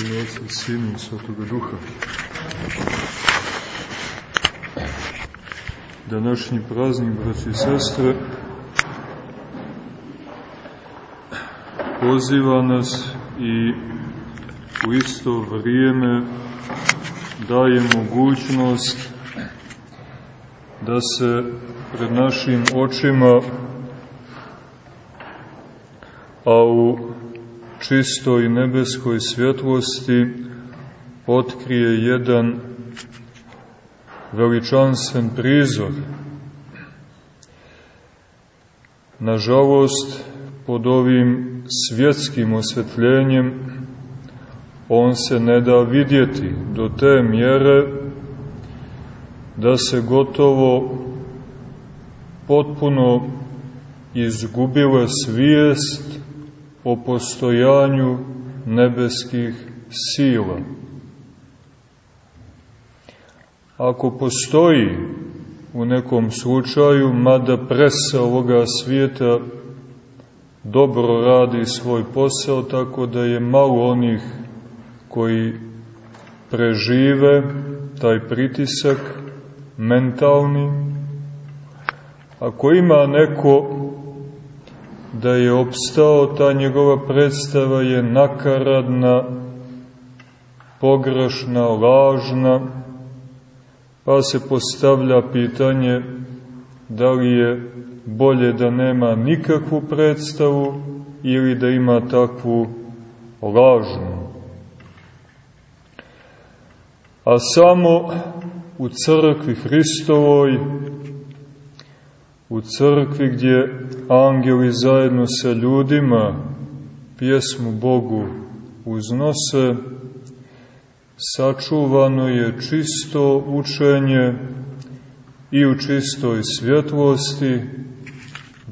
ime Otca i Sina i Svetoga Duha. Današnji praznik, braći i sestre, poziva nas i u isto vrijeme daje mogućnost da se pred našim očima, a u čistoj nebeskoj svjetlosti otkrije jedan veličanstven prizor. Nažalost, pod ovim svjetskim osvetljenjem on se ne da vidjeti do te mjere da se gotovo potpuno izgubila svijest o postojanju nebeskih sila. Ako postoji u nekom slučaju, mada presa ovoga svijeta dobro radi svoj posao, tako da je malo onih koji prežive taj pritisak mentalni. Ako ima neko da je opstao, ta njegova predstava je nakaradna, pogrešna, lažna, pa se postavlja pitanje da li je bolje da nema nikakvu predstavu ili da ima takvu lažnu. A samo u crkvi Hristovoj, u crkvi gdje angeli zajedno sa ljudima pjesmu Bogu uznose, sačuvano je čisto učenje i u čistoj svjetlosti,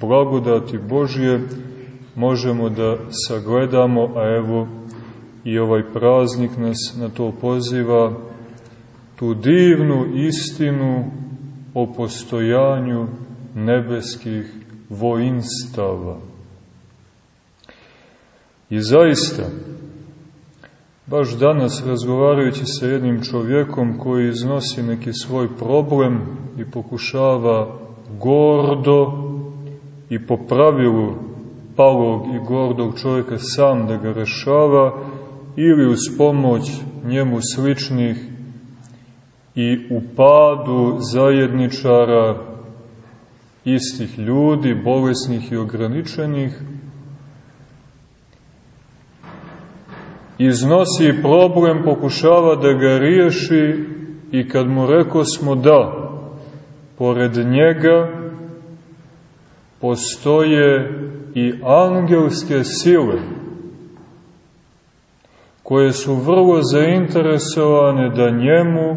blagodati Božje, možemo da sagledamo, a evo i ovaj praznik nas na to poziva, tu divnu istinu o postojanju nebeskih vojinstava. I zaista, baš danas razgovarajući sa jednim čovjekom koji iznosi neki svoj problem i pokušava gordo i po pravilu palog i gordog čovjeka sam da ga rešava ili uz pomoć njemu sličnih i u padu zajedničara istih ljudi, bolesnih i ograničenih, iznosi problem, pokušava da ga riješi i kad mu reko smo da, pored njega postoje i angelske sile, koje su vrlo zainteresovane da njemu,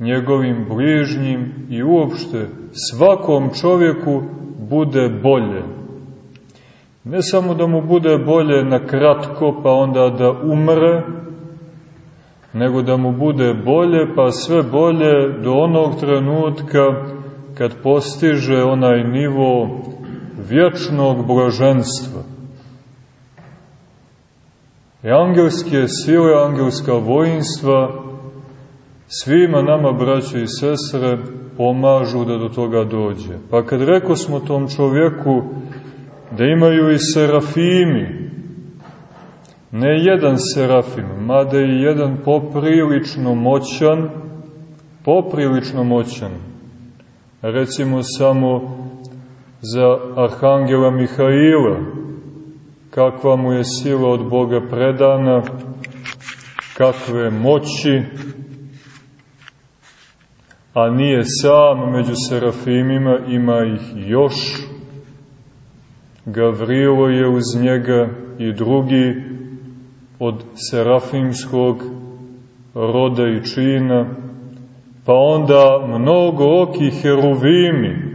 njegovim bližnjim i uopšte svakom čovjeku bude bolje. Ne samo da mu bude bolje na kratko pa onda da umre, nego da mu bude bolje pa sve bolje do onog trenutka kad postiže onaj nivo vječnog blaženstva. I angelske sile, angelska vojinstva svima nama, braće i sestre, pomažu da do toga dođe. Pa kad reko smo tom čovjeku da imaju i serafimi, ne jedan serafim, mada i jedan poprilično moćan, poprilično moćan, recimo samo za arhangela Mihaila, kakva mu je sila od Boga predana, kakve moći, a nije sam među serafimima, ima ih još. Gavrilo je uz njega i drugi od serafimskog roda i čina, pa onda mnogo oki heruvimi,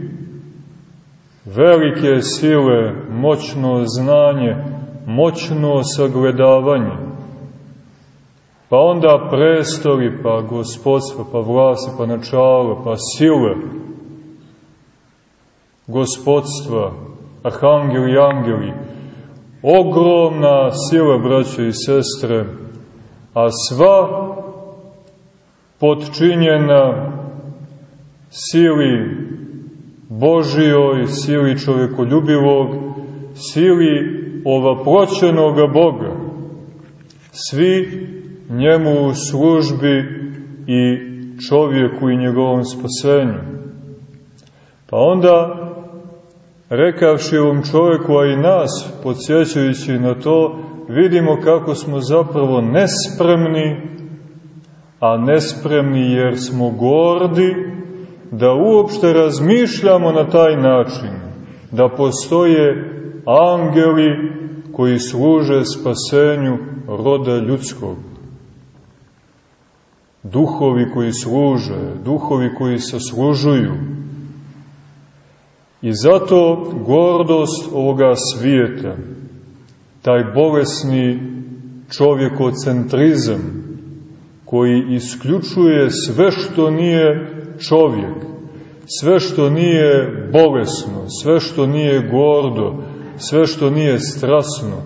velike sile, moćno znanje, moćno sagledavanje, Pa onda prestoli, pa gospodstva, pa vlasti, pa načala, pa sile, gospodstva, arhangeli i angeli, ogromna sila, braće i sestre, a sva potčinjena sili Božijoj, sili čovekoljubivog, sili ovaproćenoga Boga. Svi njemu u službi i čovjeku i njegovom spasenju. Pa onda, rekavši ovom čovjeku, a i nas, podsjećajući na to, vidimo kako smo zapravo nespremni, a nespremni jer smo gordi, da uopšte razmišljamo na taj način, da postoje angeli koji služe spasenju roda ljudskog. Duhovi koji služe, duhovi koji saslužuju. I zato gordost ovoga svijeta, taj bolesni čovjekocentrizam, koji isključuje sve što nije čovjek, sve što nije bolesno, sve što nije gordo, sve što nije strasno,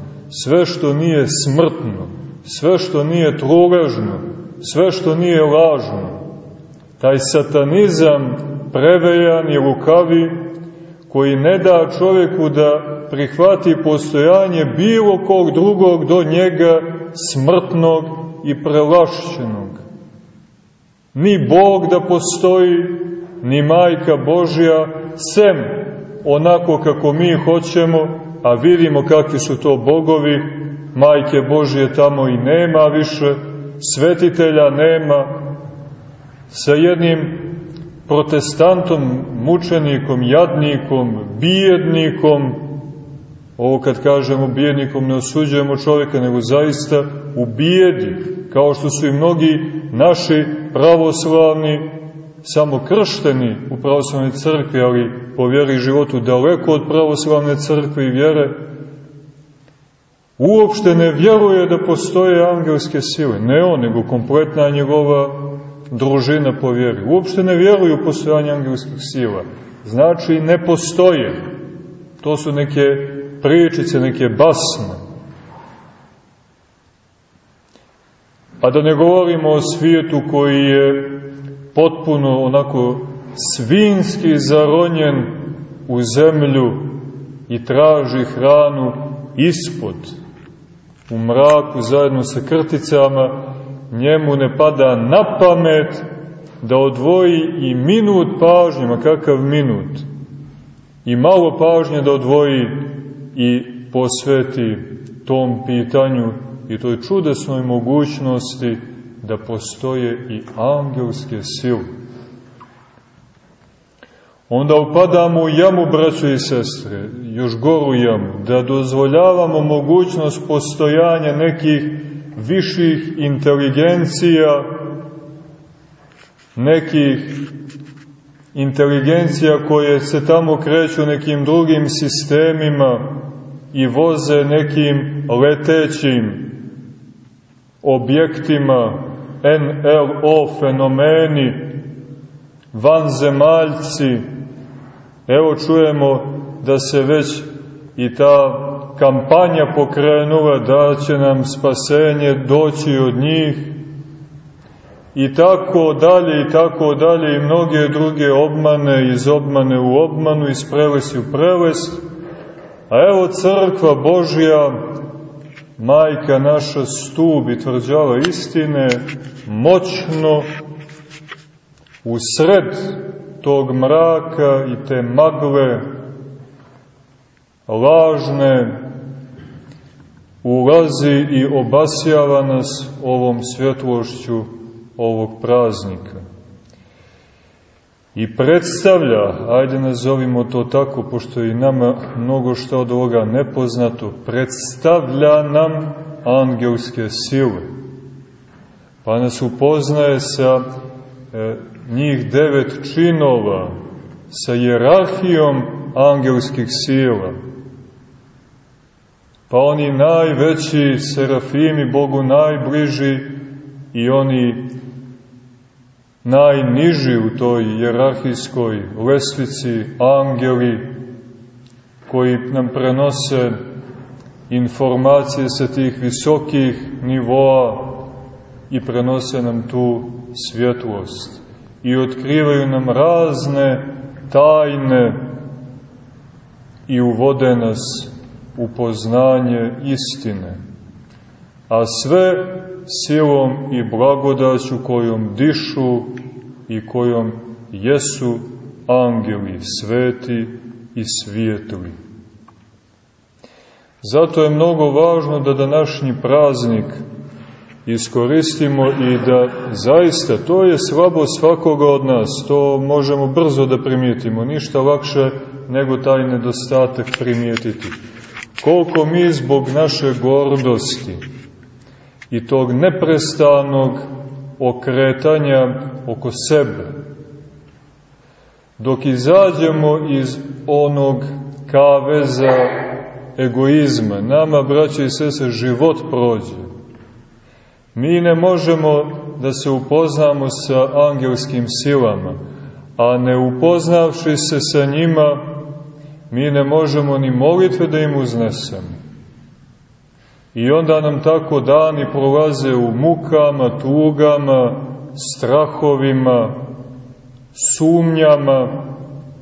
sve što nije smrtno, sve što nije truležno, sve što nije lažno. Taj satanizam prevejan i lukavi koji ne da čovjeku da prihvati postojanje bilo kog drugog do njega smrtnog i prelašćenog. Ni Bog da postoji, ni Majka Božja, sem onako kako mi hoćemo, a vidimo kakvi su to bogovi, majke Božje tamo i nema više, svetitelja nema, sa jednim protestantom, mučenikom, jadnikom, bijednikom, ovo kad kažemo bijednikom ne osuđujemo čovjeka, nego zaista u bijedi, kao što su i mnogi naši pravoslavni samo kršteni u pravoslavnoj crkvi, ali po vjeri životu daleko od pravoslavne crkve i vjere, uopšte ne vjeruje da postoje angelske sile. Ne on, nego kompletna njegova družina po vjeri. Uopšte ne vjeruju u postojanje angelskih sila. Znači, ne postoje. To su neke pričice, neke basne. A da ne govorimo o svijetu koji je potpuno onako svinski zaronjen u zemlju i traži hranu ispod, u mraku zajedno sa krticama, njemu ne pada na pamet da odvoji i minut pažnje, ma kakav minut, i malo pažnje da odvoji i posveti tom pitanju i toj čudesnoj mogućnosti da postoje i angelske sile. Onda upadamo u jamu, braćo i sestre, još goru jamu, da dozvoljavamo mogućnost postojanja nekih viših inteligencija, nekih inteligencija koje se tamo kreću nekim drugim sistemima i voze nekim letećim objektima, NLO fenomeni, vanzemaljci, evo čujemo da se već i ta kampanja pokrenula da će nam spasenje doći od njih i tako dalje i tako dalje i mnoge druge obmane iz obmane u obmanu, iz prelesi u prelest. A evo crkva Božja majka naša stub i tvrđava istine, moćno u sred tog mraka i te magle lažne ulazi i obasjava nas ovom svjetlošću ovog praznika i predstavlja, ajde nazovimo to tako, pošto i nama mnogo što od ovoga nepoznato, predstavlja nam angelske sile. Pa nas upoznaje sa e, njih devet činova, sa jerarhijom angelskih sila. Pa oni najveći serafimi, Bogu najbliži i oni najniži u toj jerarhijskoj lesvici angeli koji nam prenose informacije sa tih visokih nivoa i prenose nam tu svjetlost i otkrivaju nam razne tajne i uvode nas u poznanje istine, a sve silom i blagodaću kojom dišu i kojom jesu angeli sveti i svijetli. Zato je mnogo važno da današnji praznik iskoristimo i da zaista, to je slabo svakoga od nas, to možemo brzo da primijetimo, ništa lakše nego taj nedostatak primijetiti. Koliko mi zbog naše gordosti i tog neprestanog okretanja oko sebe, dok izađemo iz onog kaveza egoizma, nama, braće i sese, život prođe. Mi ne možemo da se upoznamo sa angelskim silama, a ne upoznavši se sa njima, mi ne možemo ni molitve da im uznesemo. I onda nam tako dani prolaze u mukama, tugama, strahovima, sumnjama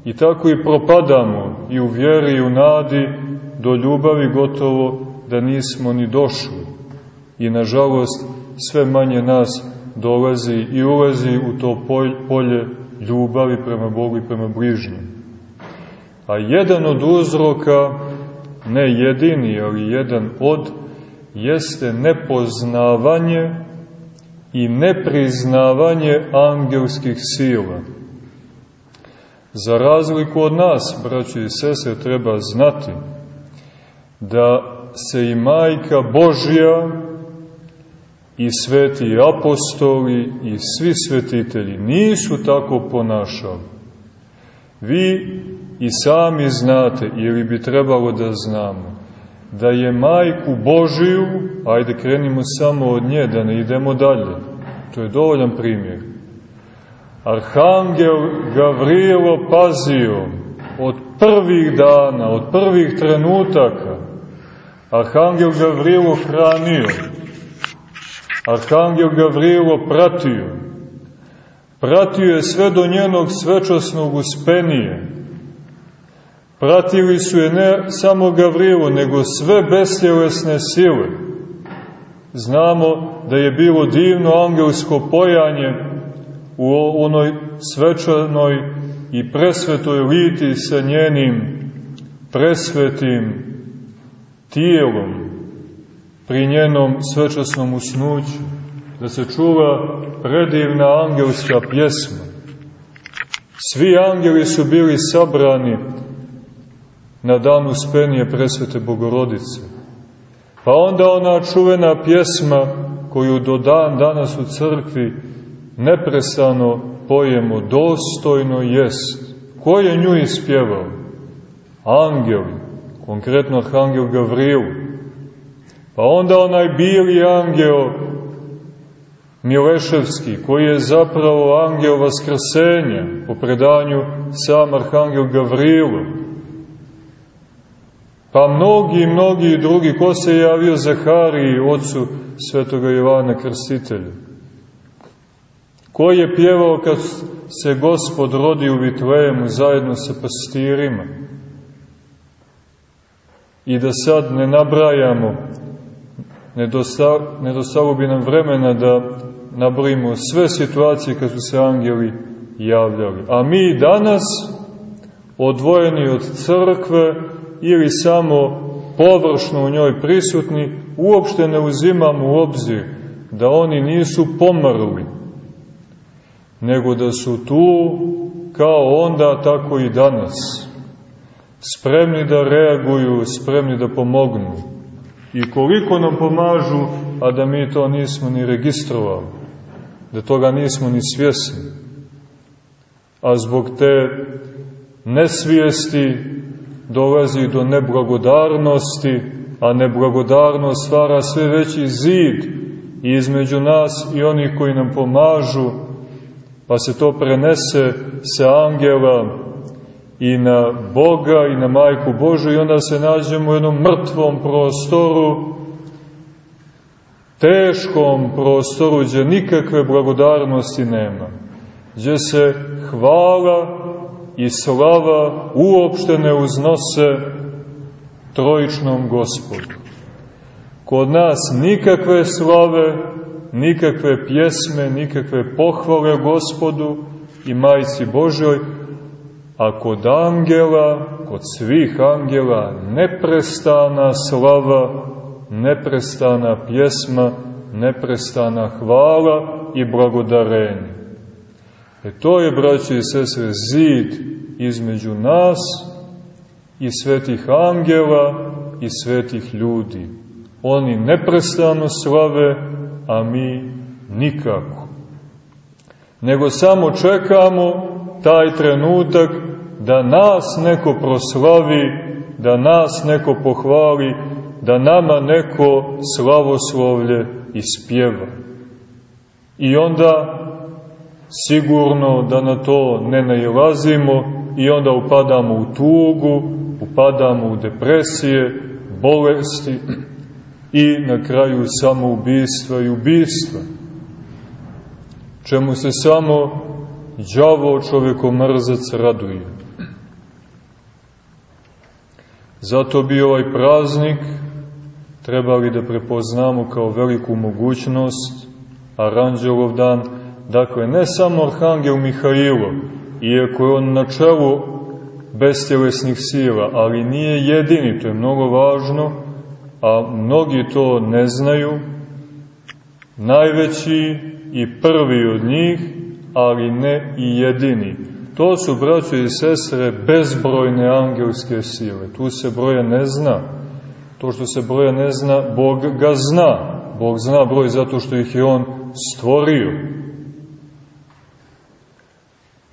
i tako i propadamo i u vjeri i u nadi do ljubavi gotovo da nismo ni došli. I nažalost sve manje nas dolazi i ulazi u to polje ljubavi prema Bogu i prema bližnjim. A jedan od uzroka, ne jedini, ali jedan od, jeste nepoznavanje i nepriznavanje angelskih sila. Za razliku od nas, braći i sese, treba znati da se i majka Božja i sveti apostoli i svi svetitelji nisu tako ponašali. Vi i sami znate, ili bi trebalo da znamo, da je majku Božiju, ajde krenimo samo od nje, da ne idemo dalje, to je dovoljan primjer. Arhangel Gavrilo pazio od prvih dana, od prvih trenutaka, Arhangel Gavrilo hranio, Arhangel Gavrilo pratio. Pratio je sve do njenog svečasnog uspenije. Pratili su je ne samo Gavrilo, nego sve besjelesne sile. Znamo da je bilo divno angelsko pojanje u onoj svečanoj i presvetoj liti sa njenim presvetim tijelom, pri njenom svečasnom usnuću, da se čuva predivna angelska pjesma. Svi angeli su bili sabrani na dan uspenije presvete Bogorodice. Pa onda ona čuvena pjesma koju do dan danas u crkvi nepresano pojemo, dostojno jest. Ko je nju ispjevao? Angeli, konkretno Arhangel Gavrilu, Pa onda onaj bili angeo Mileševski, koji je zapravo angeo Vaskrsenja, po predanju sam Arhangel Gavrilo. Pa mnogi, mnogi drugi, ko se javio Zahariji, ocu svetoga Jovana Krstitelja? Ko je pjevao kad se gospod rodi u Vitlejemu zajedno sa pastirima? I da sad ne nabrajamo nedostalo bi nam vremena da nabrojimo sve situacije kad su se angeli javljali. A mi danas, odvojeni od crkve ili samo površno u njoj prisutni, uopšte ne uzimamo u obzir da oni nisu pomrli, nego da su tu kao onda, tako i danas, spremni da reaguju, spremni da pomognu i koliko nam pomažu, a da mi to nismo ni registrovali, da toga nismo ni svjesni. A zbog te nesvijesti dolazi do neblagodarnosti, a neblagodarnost stvara sve veći zid između nas i onih koji nam pomažu, pa se to prenese sa angela i na Boga i na Majku Božu i onda se nađemo u jednom mrtvom prostoru teškom prostoru gdje nikakve blagodarnosti nema, gdje se hvala i slava uopšte ne uznose trojičnom gospodu. Kod nas nikakve slave, nikakve pjesme, nikakve pohvale gospodu i majci Božoj, a kod angela, kod svih angela, neprestana slava, neprestana pjesma, neprestana hvala i blagodarenje. E to je, braći i sestre, zid između nas i svetih angela i svetih ljudi. Oni neprestano slave, a mi nikako. Nego samo čekamo taj trenutak da nas neko proslavi, da nas neko pohvali, da nama neko slavoslovlje ispjeva. I onda sigurno da na to ne najlazimo i onda upadamo u tugu, upadamo u depresije, bolesti i na kraju samoubistva i ubistva, čemu se samo đavo čovekomrzac raduje. Zato bi ovaj praznik trebali da prepoznamo kao veliku mogućnost, Aranđelov dan, dakle ne samo Arhangel Mihailo, iako je on na čelu bestjelesnih sila, ali nije jedini, to je mnogo važno, a mnogi to ne znaju, najveći i prvi od njih, ali ne i jedini. To su, braćo i sestre, bezbrojne angelske sile. Tu se broja ne zna. To što se broja ne zna, Bog ga zna. Bog zna broj zato što ih je On stvorio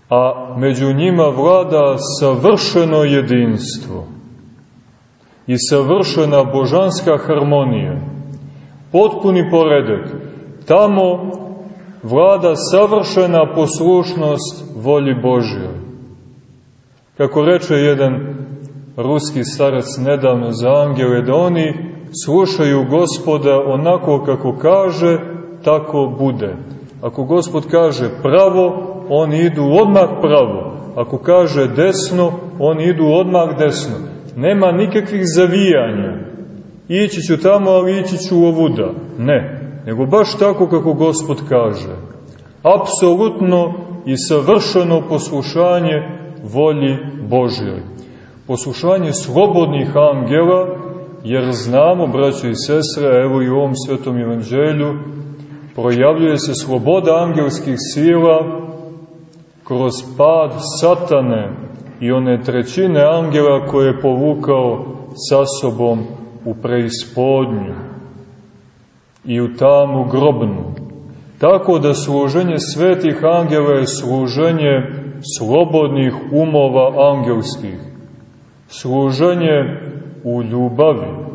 a među njima vlada savršeno jedinstvo i savršena božanska harmonija, potpuni poredak. Tamo vlada savršena poslušnost volji Božjoj. Kako reče jedan ruski starac nedavno za angele, da oni slušaju gospoda onako kako kaže, tako bude. Ako gospod kaže pravo, oni idu odmah pravo. Ako kaže desno, oni idu odmah desno. Nema nikakvih zavijanja. Ići ću tamo, ali ići ću ovuda. Ne, nego baš tako kako Gospod kaže. Apsolutno i savršeno poslušanje volji Božjoj. Poslušanje slobodnih angela, jer znamo, braćo i sestre, evo i u ovom svetom evanđelju, projavljuje se sloboda angelskih sila, kroz pad satane i one trećine angela koje je povukao sa sobom u preispodnju i u tamu grobnu. Tako da služenje svetih angela je služenje slobodnih umova angelskih, služenje u ljubavi.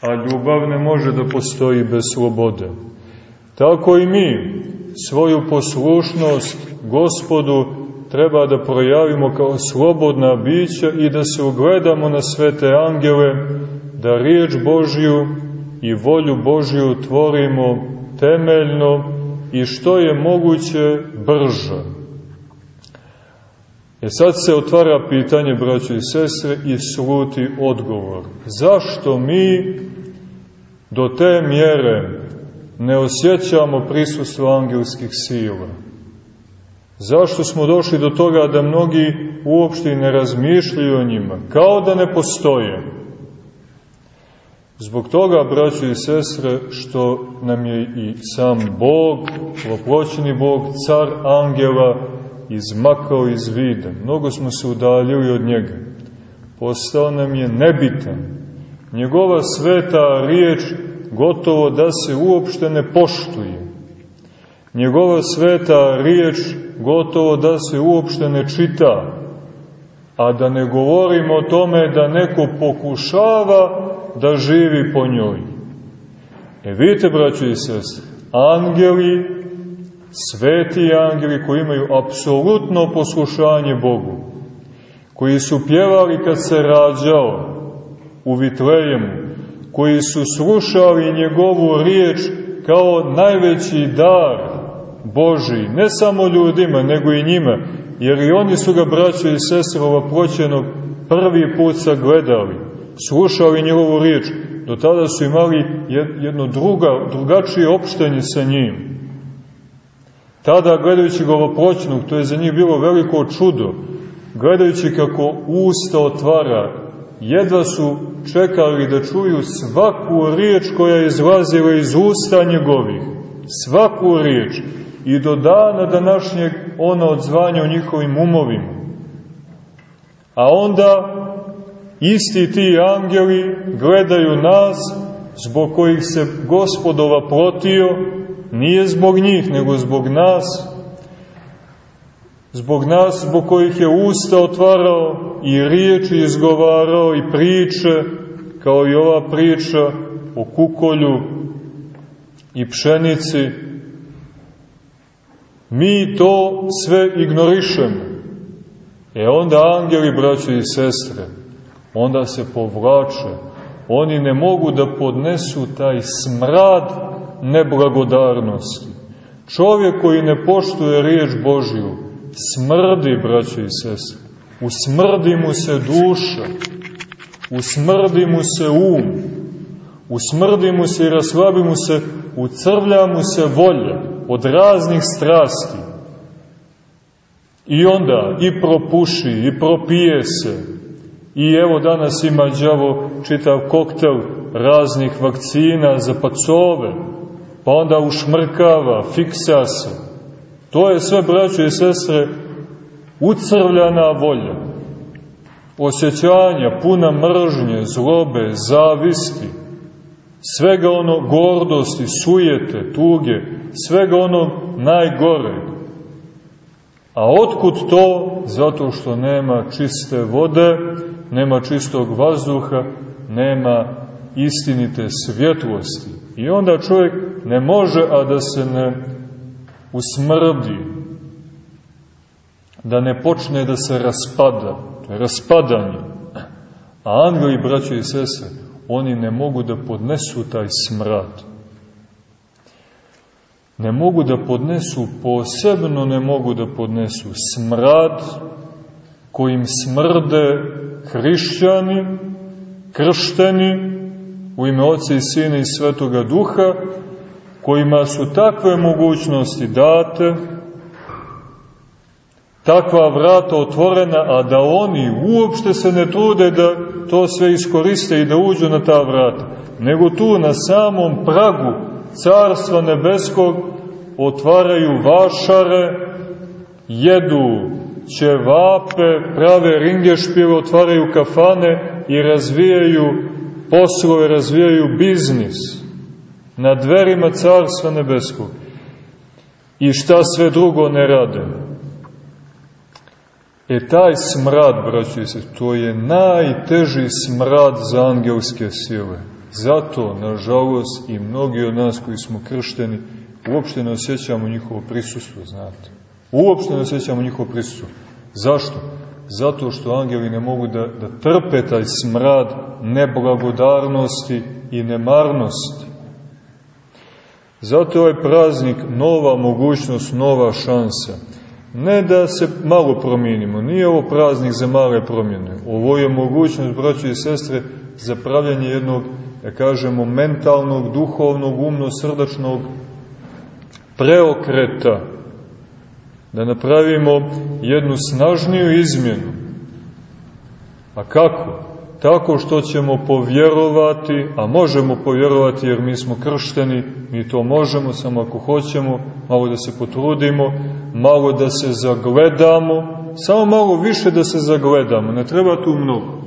A ljubav ne može da postoji bez slobode. Tako i mi, svoju poslušnost gospodu treba da projavimo kao slobodna bića i da se ugledamo na svete angele, da riječ Božju i volju Božju tvorimo temeljno i što je moguće brže. E sad se otvara pitanje, braćo i sestre, i sluti odgovor. Zašto mi do te mjere ne osjećamo prisustvo angelskih sila? Zašto smo došli do toga da mnogi uopšte ne razmišljaju o njima, kao da ne postoje? Zbog toga, braćo i sestre, što nam je i sam Bog, voploćeni Bog, car angela, izmakao iz vida. Mnogo smo se udaljili od njega. Postao nam je nebitan. Njegova sveta riječ gotovo da se uopšte ne poštuje. Njegova sveta riječ gotovo da se uopšte ne čita, a da ne govorimo o tome da neko pokušava da živi po njoj. E vidite, braćo i sestre, angeli, sveti angeli koji imaju apsolutno poslušanje Bogu, koji su pjevali kad se rađao u Vitlejemu, koji su slušali njegovu riječ kao najveći dar Boži, ne samo ljudima, nego i njima, jer i oni su ga, braćo i sestre, ovoproćenog prvi put sagledali, slušali njegovu riječ, do tada su imali jedno druga, drugačije opštenje sa njim. Tada, gledajući ga ovoproćenog, to je za njih bilo veliko čudo, gledajući kako usta otvara, jedva su čekali da čuju svaku riječ koja je izlazila iz usta njegovih, svaku riječ, i do dana današnjeg ona odzvanja u njihovim umovima. A onda isti ti angeli gledaju nas, zbog kojih se gospodova protio, nije zbog njih, nego zbog nas, zbog nas zbog kojih je usta otvarao i riječi izgovarao i priče, kao i ova priča o kukolju i pšenici, mi to sve ignorišemo. E onda angeli, braći i sestre, onda se povlače. Oni ne mogu da podnesu taj smrad neblagodarnosti. Čovjek koji ne poštuje riječ Božiju, smrdi, braći i sestre. Usmrdi mu se duša, usmrdi mu se um, usmrdi mu se i raslabi mu se, ucrvlja mu se volja od raznih strasti. I onda i propuši, i propije se. I evo danas ima đavo čitav koktel raznih vakcina za pacove, pa onda ušmrkava, fiksa se. To je sve, braćo i sestre, ucrvljana volja, osjećanja, puna mržnje, zlobe, zavisti, svega ono gordosti, sujete, tuge, svega ono najgore. A otkud to? Zato što nema čiste vode, nema čistog vazduha, nema istinite svjetlosti. I onda čovjek ne može, a da se ne usmrdi, da ne počne da se raspada, to je raspadanje. A angeli, braće i sese, oni ne mogu da podnesu taj smrad. Ne mogu da podnesu, posebno ne mogu da podnesu smrad kojim smrde hrišćani, kršteni, u ime Oca i Sina i Svetoga Duha, kojima su takve mogućnosti date, takva vrata otvorena, a da oni uopšte se ne trude da to sve iskoriste i da uđu na ta vrata, nego tu na samom pragu Carstva Nebeskog otvaraju vašare, jedu ćevape, prave ringešpive, otvaraju kafane i razvijaju poslove, razvijaju biznis na dverima Carstva Nebeskog. I šta sve drugo ne rade. E taj smrad, braći se, to je najteži smrad za angelske sile. Zato, nažalost, i mnogi od nas koji smo kršteni, uopšte ne osjećamo njihovo prisustvo, znate. Uopšte ne osjećamo njihovo prisustvo. Zašto? Zato što angeli ne mogu da, da trpe taj smrad neblagodarnosti i nemarnosti. Zato je ovaj praznik nova mogućnost, nova šansa. Ne da se malo promijenimo, nije ovo praznik za male promjene. Ovo je mogućnost, braći i sestre, za pravljanje jednog, da kažemo, mentalnog, duhovnog, umno-srdačnog preokreta, da napravimo jednu snažniju izmjenu. A kako? Tako što ćemo povjerovati, a možemo povjerovati jer mi smo kršteni, mi to možemo, samo ako hoćemo, malo da se potrudimo, malo da se zagledamo, samo malo više da se zagledamo, ne treba tu mnogo.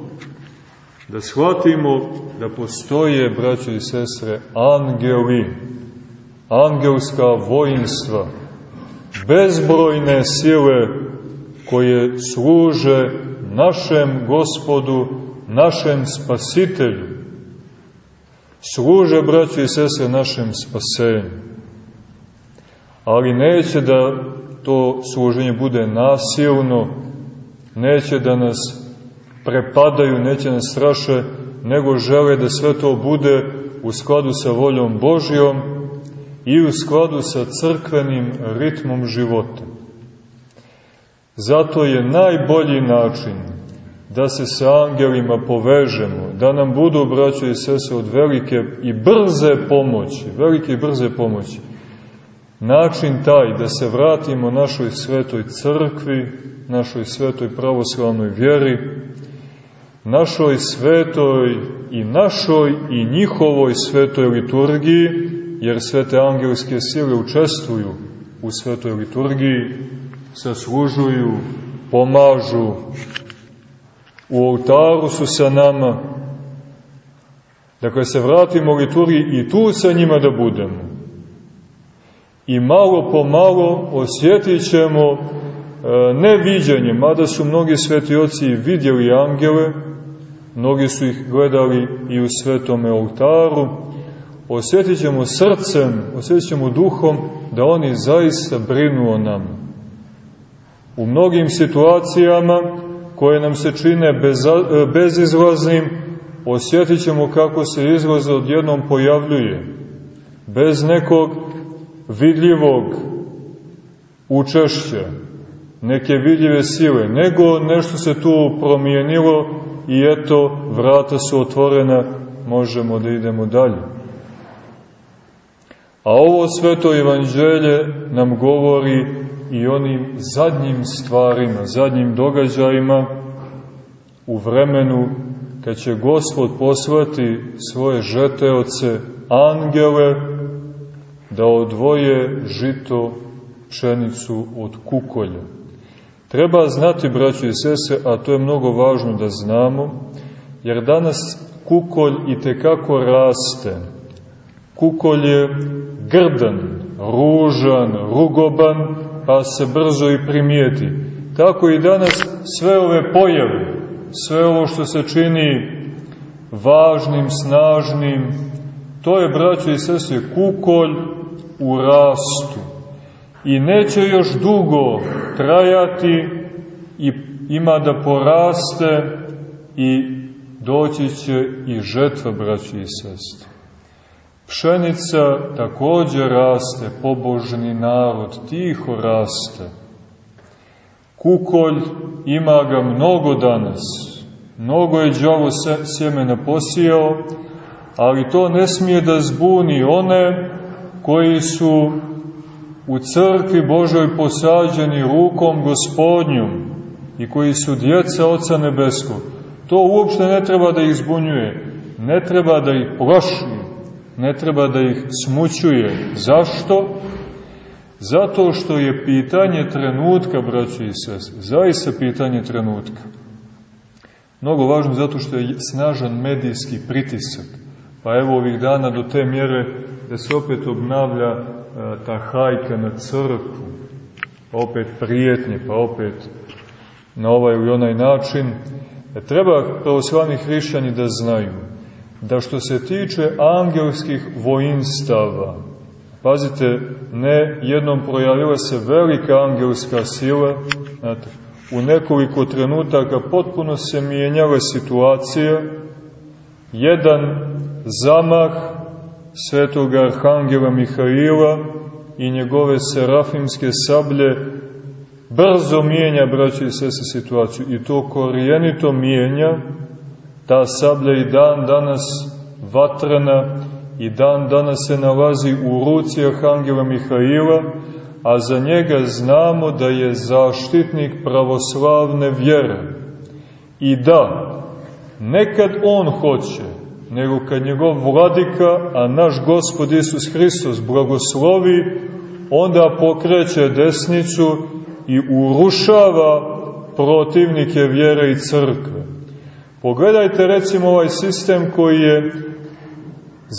Da shvatimo da postoje, braćo i sestre, angeli, angelska vojinstva, bezbrojne sile koje služe našem gospodu, našem spasitelju. Služe, braći i sese, našem spasenju. Ali neće da to služenje bude nasilno, neće da nas prepadaju, neće nas straše, nego žele da sve to bude u skladu sa voljom Božjom i u skladu sa crkvenim ritmom života. Zato je najbolji način da se sa angelima povežemo, da nam budu, braćo i sese, od velike i brze pomoći, velike i brze pomoći. Način taj da se vratimo našoj svetoj crkvi, našoj svetoj pravoslavnoj vjeri, našoj svetoj i našoj i njihovoj svetoj liturgiji, jer svete angelske sile učestvuju u svetoj liturgiji, saslužuju, pomažu, u oltaru su sa nama. Dakle, se vratimo liturgiji i tu sa njima da budemo. I malo po malo osjetit ćemo e, ne viđenje, mada su mnogi svetioci vidjeli angele, mnogi su ih gledali i u svetome oltaru, osjetit ćemo srcem, osjetit ćemo duhom da oni zaista brinu o nama. U mnogim situacijama koje nam se čine bez, bezizlaznim, osjetit ćemo kako se izlaz odjednom pojavljuje, bez nekog vidljivog učešća, neke vidljive sile, nego nešto se tu promijenilo i eto, vrata su otvorena, možemo da idemo dalje. A ovo sveto evanđelje nam govori i onim zadnjim stvarima, zadnjim događajima u vremenu kad će Gospod poslati svoje žeteoce, angele, da odvoje žito pšenicu od kukolja. Treba znati, braćo i sese, a to je mnogo važno da znamo, jer danas kukolj i tekako raste. Kukolj je grdan, ružan, rugoban, pa se brzo i primijeti. Tako i danas sve ove pojave, sve ovo što se čini važnim, snažnim, to je, braćo i sese, kukolj u rastu. I neće još dugo trajati i ima da poraste i doći će i žetva, braćo i sestre. Pšenica takođe raste, pobožni narod, tiho raste. Kukolj ima ga mnogo danas, mnogo je džavo sjemena posijao, ali to ne smije da zbuni one koji su u crkvi Božoj posađeni rukom gospodnjom i koji su djeca Oca Nebeskog. To uopšte ne treba da ih zbunjuje, ne treba da ih plaši, ne treba da ih smućuje. Zašto? Zato što je pitanje trenutka, braći i sese, zaista pitanje trenutka. Mnogo važno zato što je snažan medijski pritisak. Pa evo ovih dana do te mjere da se opet obnavlja e, ta hajka na crkvu, pa opet prijetnje, pa opet na ovaj ili onaj način. E, treba pravoslavni hrišćani da znaju da što se tiče angelskih vojinstava, pazite, ne jednom projavila se velika angelska sila, znate, u nekoliko trenutaka potpuno se mijenjala situacija, jedan zamah svetog arhangela Mihaila i njegove serafimske sablje brzo mijenja, braći i sese, situaciju i to korijenito mijenja Ta sablja i dan danas vatrena i dan danas se nalazi u ruci Arhangela Mihaila, a za njega znamo da je zaštitnik pravoslavne vjere. I da, nekad on hoće, nego kad njegov vladika, a naš gospod Isus Hristos blagoslovi, onda pokreće desnicu i urušava protivnike vjere i crkve. Pogledajte recimo ovaj sistem koji je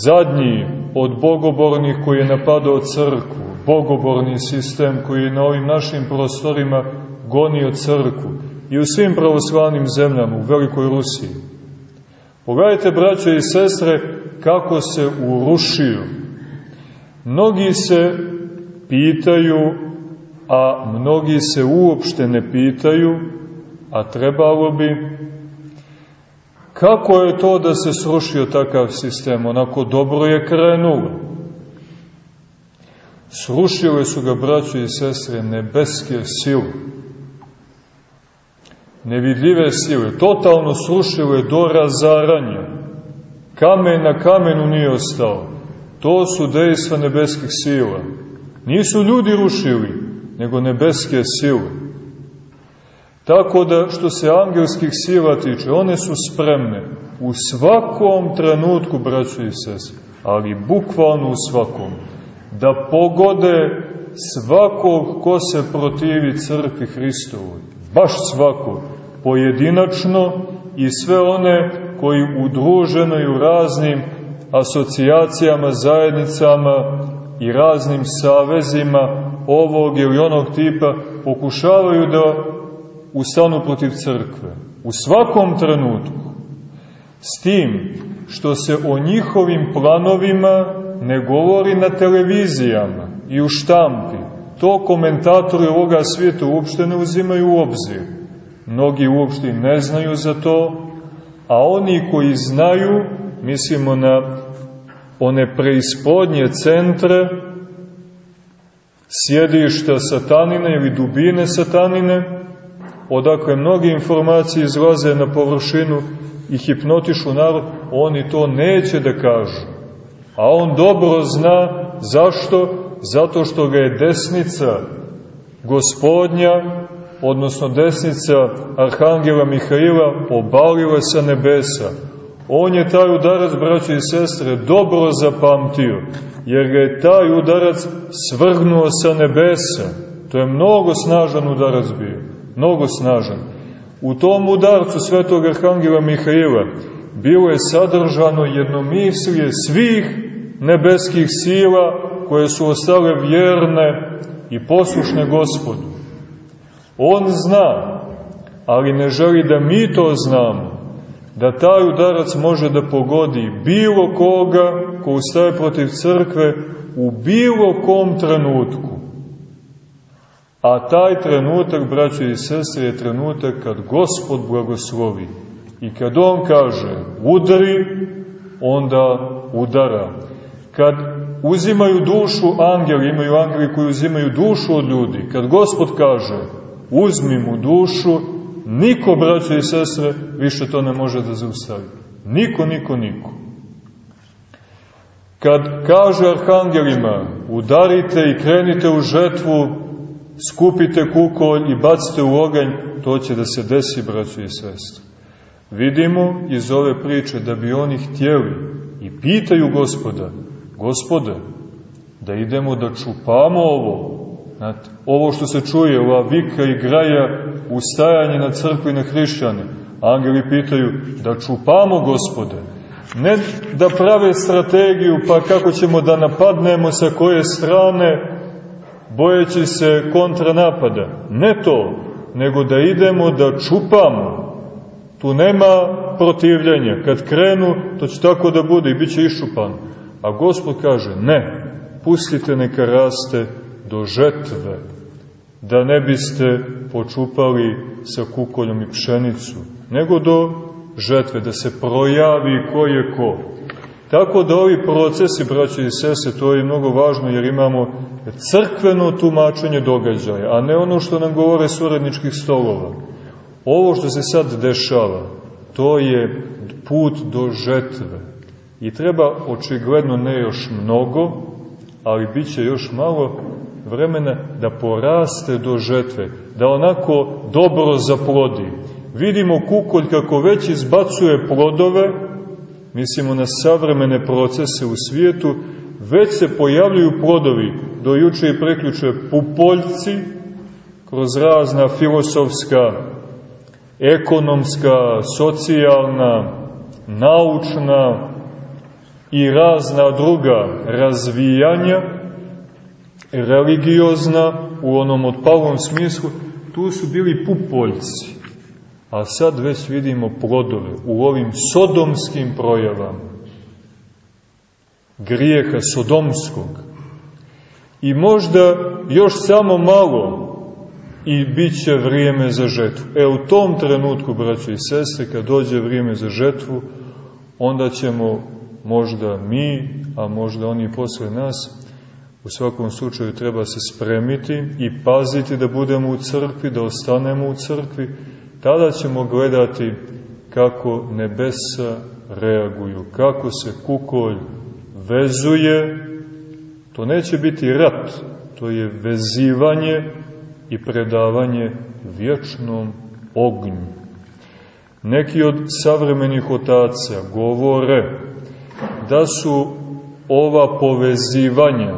zadnji od bogobornih koji je napadao crkvu, bogoborni sistem koji je na ovim našim prostorima gonio crkvu i u svim pravoslavnim zemljama, u Velikoj Rusiji. Pogledajte, braćo i sestre, kako se urušio. Mnogi se pitaju, a mnogi se uopšte ne pitaju, a trebalo bi Kako je to da se srušio takav sistem? Onako dobro je krenulo. Srušile su ga, braćo i sestre, nebeske sile. Nevidljive sile, totalno srušile do razaranja. Kamen na kamenu nije ostao. To su dejstva nebeskih sila. Nisu ljudi rušili, nego nebeske sile. Tako da, što se angelskih sila tiče, one su spremne u svakom trenutku, braćo i sese, ali bukvalno u svakom, da pogode svakog ko se protivi crkvi Hristovoj. Baš svakog, pojedinačno i sve one koji udruženo i u raznim asocijacijama, zajednicama i raznim savezima ovog ili onog tipa pokušavaju da ustanu protiv crkve. U svakom trenutku. S tim što se o njihovim planovima ne govori na televizijama i u štampi. To komentatori ovoga svijeta uopšte ne uzimaju u obzir. Mnogi uopšte ne znaju za to, a oni koji znaju, mislimo na one preispodnje centre, sjedišta satanine ili dubine satanine, odakle mnoge informacije izlaze na površinu i hipnotišu narod, oni to neće da kažu. A on dobro zna zašto? Zato što ga je desnica gospodnja, odnosno desnica Arhangela Mihaila, obalila sa nebesa. On je taj udarac, braće i sestre, dobro zapamtio, jer ga je taj udarac svrgnuo sa nebesa. To je mnogo snažan udarac bio mnogo snažan. U tom udarcu svetog Arhangela Mihaila bilo je sadržano jednomislije svih nebeskih sila koje su ostale vjerne i poslušne gospodu. On zna, ali ne želi da mi to znamo, da taj udarac može da pogodi bilo koga ko ustaje protiv crkve u bilo kom trenutku. A taj trenutak, braćo i sestre, je trenutak kad Gospod blagoslovi. I kad On kaže udari, onda udara. Kad uzimaju dušu angeli, imaju angeli koji uzimaju dušu od ljudi, kad Gospod kaže uzmi mu dušu, niko, braćo i sestre, više to ne može da zaustavi. Niko, niko, niko. Kad kaže arhangelima, udarite i krenite u žetvu, skupite kukolj i bacite u oganj, to će da se desi, braćo i sestre. Vidimo iz ove priče da bi oni htjeli i pitaju gospoda, gospode, da idemo da čupamo ovo, Znate, ovo što se čuje, ova vika i graja, ustajanje na crkvu i na hrišćane, angeli pitaju da čupamo gospode, ne da prave strategiju pa kako ćemo da napadnemo sa koje strane, bojeći se kontranapada. Ne to, nego da idemo da čupamo. Tu nema protivljenja. Kad krenu, to će tako da bude i bit će išupan. A Gospod kaže, ne, pustite neka raste do žetve, da ne biste počupali sa kukoljom i pšenicu, nego do žetve, da se projavi ko je ko. Tako da ovi procesi, braće i sese, to je mnogo važno jer imamo crkveno tumačenje događaja, a ne ono što nam govore suradničkih stolova. Ovo što se sad dešava, to je put do žetve. I treba očigledno ne još mnogo, ali bit će još malo vremena da poraste do žetve, da onako dobro zaplodi. Vidimo kukolj kako već izbacuje plodove, mislimo na savremene procese u svijetu, već se pojavljuju plodovi, do juče i preključe pupoljci, kroz razna filosofska, ekonomska, socijalna, naučna i razna druga razvijanja, religiozna u onom otpalom smislu, tu su bili pupoljci a sad već vidimo plodove u ovim sodomskim projavama grijeha sodomskog. I možda još samo malo i bit će vrijeme za žetvu. E u tom trenutku, braćo i sestre, kad dođe vrijeme za žetvu, onda ćemo možda mi, a možda oni posle nas, u svakom slučaju treba se spremiti i paziti da budemo u crkvi, da ostanemo u crkvi, tada ćemo gledati kako nebesa reaguju, kako se kukolj vezuje, to neće biti rat, to je vezivanje i predavanje vječnom ognju. Neki od savremenih otaca govore da su ova povezivanja,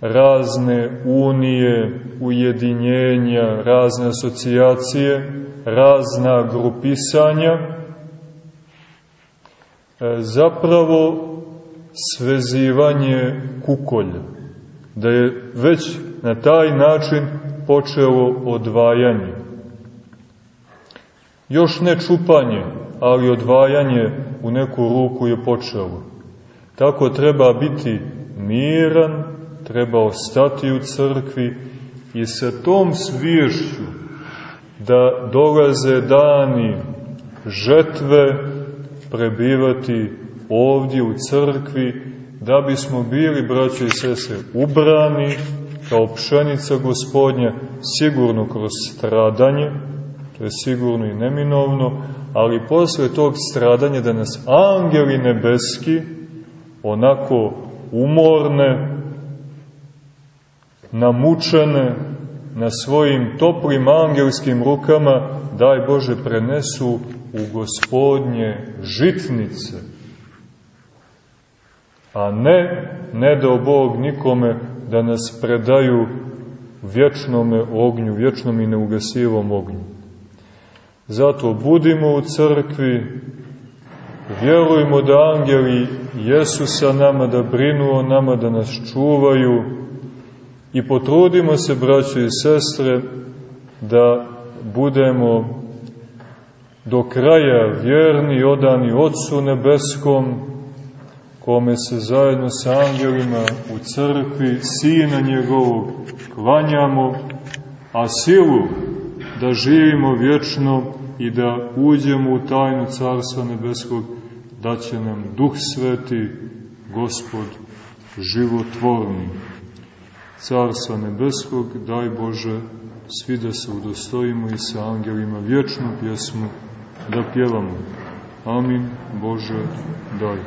razne unije, ujedinjenja, razne asocijacije, razna grupisanja, e, zapravo svezivanje kukolja. Da je već na taj način počelo odvajanje. Još ne čupanje, ali odvajanje u neku ruku je počelo. Tako treba biti miran, treba ostati u crkvi i sa tom sviješću da dolaze dani žetve prebivati ovdje u crkvi, da bismo bili, braći i sese, ubrani kao pšenica gospodnja, sigurno kroz stradanje, to je sigurno i neminovno, ali posle tog stradanja da nas angeli nebeski, onako umorne, namučene, na svojim toplim angelskim rukama, daj Bože, prenesu u gospodnje žitnice, a ne, ne dao Bog nikome da nas predaju vječnome ognju, vječnom i neugasivom ognju. Zato budimo u crkvi, vjerujmo da angeli jesu sa nama, da brinu o nama, da nas čuvaju i potrudimo se, braćo i sestre, da budemo do kraja vjerni i odani Otcu Nebeskom, kome se zajedno sa angelima u crkvi Sina njegovog klanjamo, a silu da živimo vječno i da uđemo u tajnu Carstva Nebeskog, da će nam Duh Sveti, Gospod, životvorni. Carstva Nebeskog, daj Bože, svi da se udostojimo i sa angelima vječnu pjesmu da pjevamo. Amin, Bože, daj.